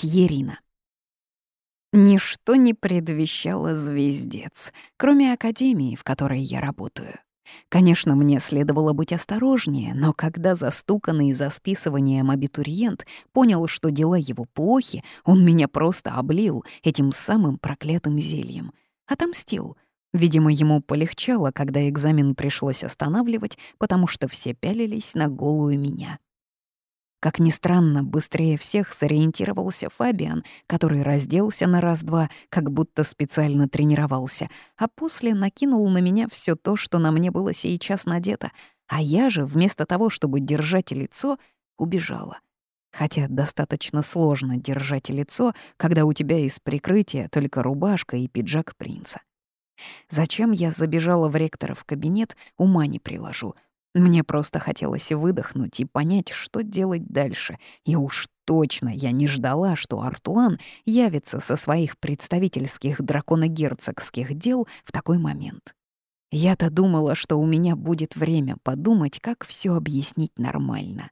Тьерина. Ничто не предвещало звездец, кроме академии, в которой я работаю. Конечно, мне следовало быть осторожнее, но когда застуканный за списыванием абитуриент понял, что дела его плохи, он меня просто облил этим самым проклятым зельем. Отомстил. Видимо, ему полегчало, когда экзамен пришлось останавливать, потому что все пялились на голую меня. Как ни странно, быстрее всех сориентировался Фабиан, который разделся на раз-два, как будто специально тренировался, а после накинул на меня все то, что на мне было сейчас надето, а я же, вместо того, чтобы держать лицо, убежала. Хотя достаточно сложно держать лицо, когда у тебя из прикрытия только рубашка и пиджак принца. Зачем я забежала в ректоров кабинет, ума не приложу — мне просто хотелось выдохнуть и понять, что делать дальше. И уж точно я не ждала, что Артуан явится со своих представительских драконогерцогских дел в такой момент. Я-то думала, что у меня будет время подумать, как все объяснить нормально.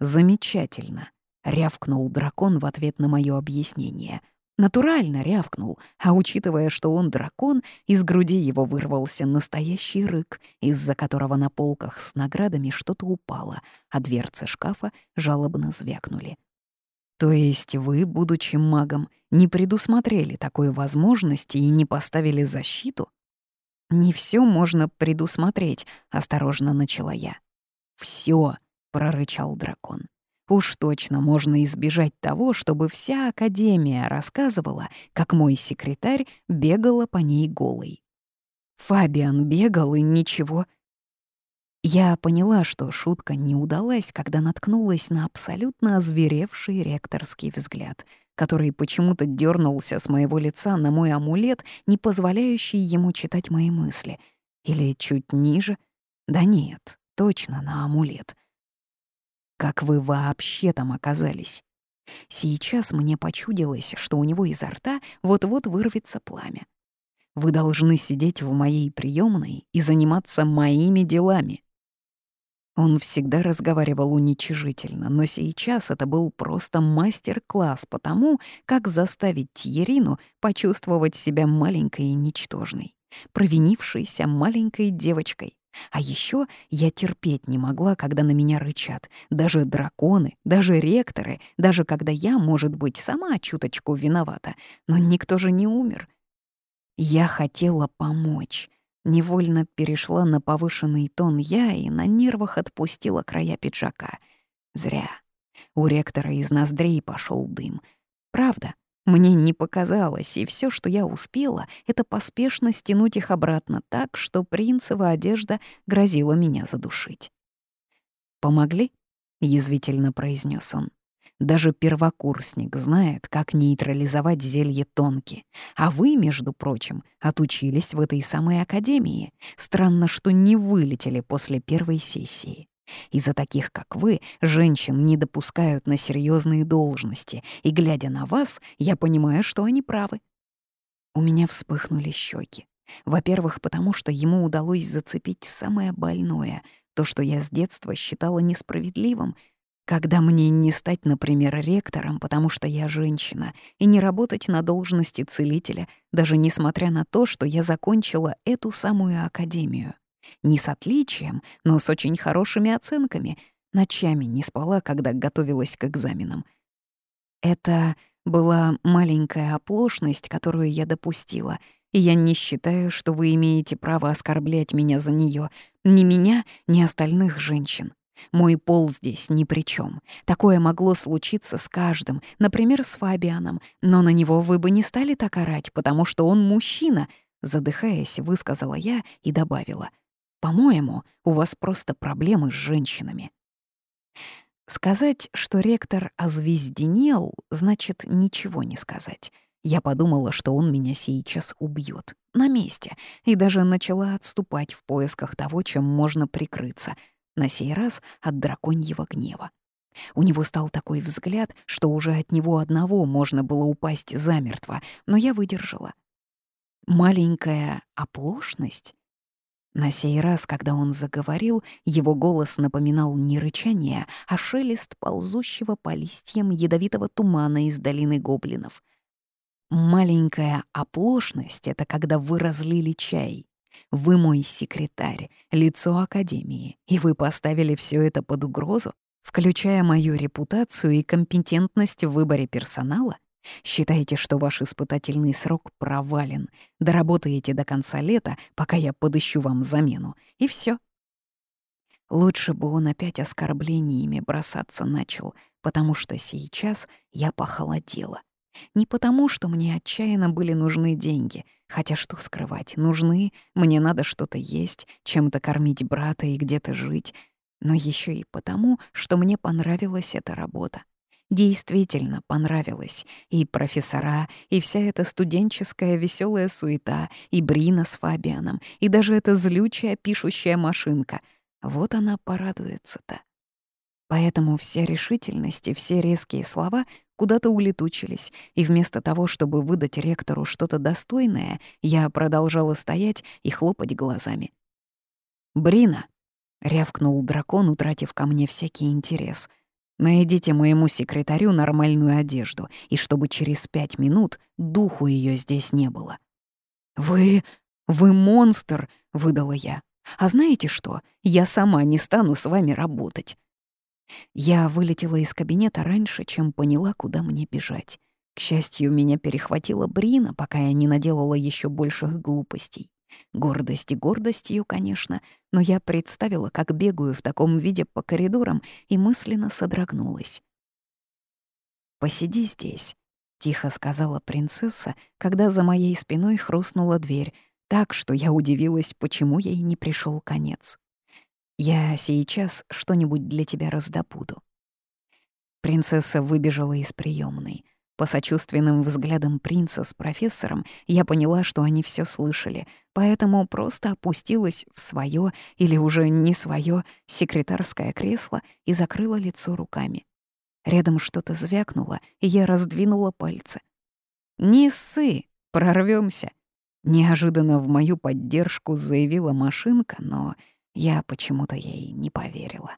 «Замечательно», — рявкнул дракон в ответ на мое объяснение — Натурально рявкнул, а учитывая, что он дракон, из груди его вырвался настоящий рык, из-за которого на полках с наградами что-то упало, а дверцы шкафа жалобно звякнули. То есть вы, будучи магом, не предусмотрели такой возможности и не поставили защиту? Не все можно предусмотреть, осторожно начала я. Все, прорычал дракон. Уж точно можно избежать того, чтобы вся Академия рассказывала, как мой секретарь бегала по ней голой. Фабиан бегал и ничего. Я поняла, что шутка не удалась, когда наткнулась на абсолютно озверевший ректорский взгляд, который почему-то дернулся с моего лица на мой амулет, не позволяющий ему читать мои мысли. Или чуть ниже. Да нет, точно на амулет — как вы вообще там оказались? Сейчас мне почудилось, что у него изо рта вот-вот вырвется пламя. Вы должны сидеть в моей приемной и заниматься моими делами. Он всегда разговаривал уничижительно, но сейчас это был просто мастер-класс по тому, как заставить Тьерину почувствовать себя маленькой и ничтожной, провинившейся маленькой девочкой, а еще я терпеть не могла, когда на меня рычат. Даже драконы, даже ректоры, даже когда я, может быть, сама чуточку виновата. Но никто же не умер. Я хотела помочь. Невольно перешла на повышенный тон я и на нервах отпустила края пиджака. Зря. У ректора из ноздрей пошел дым. Правда, мне не показалось, и все, что я успела, это поспешно стянуть их обратно так, что принцева одежда грозила меня задушить. «Помогли?» — язвительно произнес он. «Даже первокурсник знает, как нейтрализовать зелье тонки. А вы, между прочим, отучились в этой самой академии. Странно, что не вылетели после первой сессии. Из-за таких, как вы, женщин не допускают на серьезные должности, и, глядя на вас, я понимаю, что они правы. У меня вспыхнули щеки. Во-первых, потому что ему удалось зацепить самое больное, то, что я с детства считала несправедливым, когда мне не стать, например, ректором, потому что я женщина, и не работать на должности целителя, даже несмотря на то, что я закончила эту самую академию. Не с отличием, но с очень хорошими оценками. Ночами не спала, когда готовилась к экзаменам. Это была маленькая оплошность, которую я допустила, и я не считаю, что вы имеете право оскорблять меня за нее, ни меня, ни остальных женщин. Мой пол здесь ни при чем. Такое могло случиться с каждым, например, с Фабианом, но на него вы бы не стали так орать, потому что он мужчина, задыхаясь, высказала я и добавила. По-моему, у вас просто проблемы с женщинами. Сказать, что ректор озвезденел, значит ничего не сказать. Я подумала, что он меня сейчас убьет на месте, и даже начала отступать в поисках того, чем можно прикрыться, на сей раз от драконьего гнева. У него стал такой взгляд, что уже от него одного можно было упасть замертво, но я выдержала. Маленькая оплошность? На сей раз, когда он заговорил, его голос напоминал не рычание, а шелест ползущего по листьям ядовитого тумана из долины гоблинов. «Маленькая оплошность — это когда вы разлили чай. Вы мой секретарь, лицо Академии, и вы поставили все это под угрозу, включая мою репутацию и компетентность в выборе персонала? Считаете, что ваш испытательный срок провален. Доработаете до конца лета, пока я подыщу вам замену. И все. Лучше бы он опять оскорблениями бросаться начал, потому что сейчас я похолодела. Не потому, что мне отчаянно были нужны деньги, хотя что скрывать, нужны, мне надо что-то есть, чем-то кормить брата и где-то жить, но еще и потому, что мне понравилась эта работа действительно понравилось. И профессора, и вся эта студенческая веселая суета, и Брина с Фабианом, и даже эта злючая пишущая машинка. Вот она порадуется-то. Поэтому вся решительность и все резкие слова куда-то улетучились, и вместо того, чтобы выдать ректору что-то достойное, я продолжала стоять и хлопать глазами. «Брина!» — рявкнул дракон, утратив ко мне всякий интерес. Найдите моему секретарю нормальную одежду, и чтобы через пять минут духу ее здесь не было». «Вы... вы монстр!» — выдала я. «А знаете что? Я сама не стану с вами работать». Я вылетела из кабинета раньше, чем поняла, куда мне бежать. К счастью, меня перехватила Брина, пока я не наделала еще больших глупостей. Гордость гордостью, конечно, но я представила, как бегаю в таком виде по коридорам и мысленно содрогнулась. «Посиди здесь», — тихо сказала принцесса, когда за моей спиной хрустнула дверь, так, что я удивилась, почему ей не пришел конец. «Я сейчас что-нибудь для тебя раздобуду». Принцесса выбежала из приемной. По сочувственным взглядам принца с профессором я поняла, что они все слышали, поэтому просто опустилась в свое или уже не свое секретарское кресло и закрыла лицо руками. Рядом что-то звякнуло, и я раздвинула пальцы. «Не ссы, прорвемся. Неожиданно в мою поддержку заявила машинка, но я почему-то ей не поверила.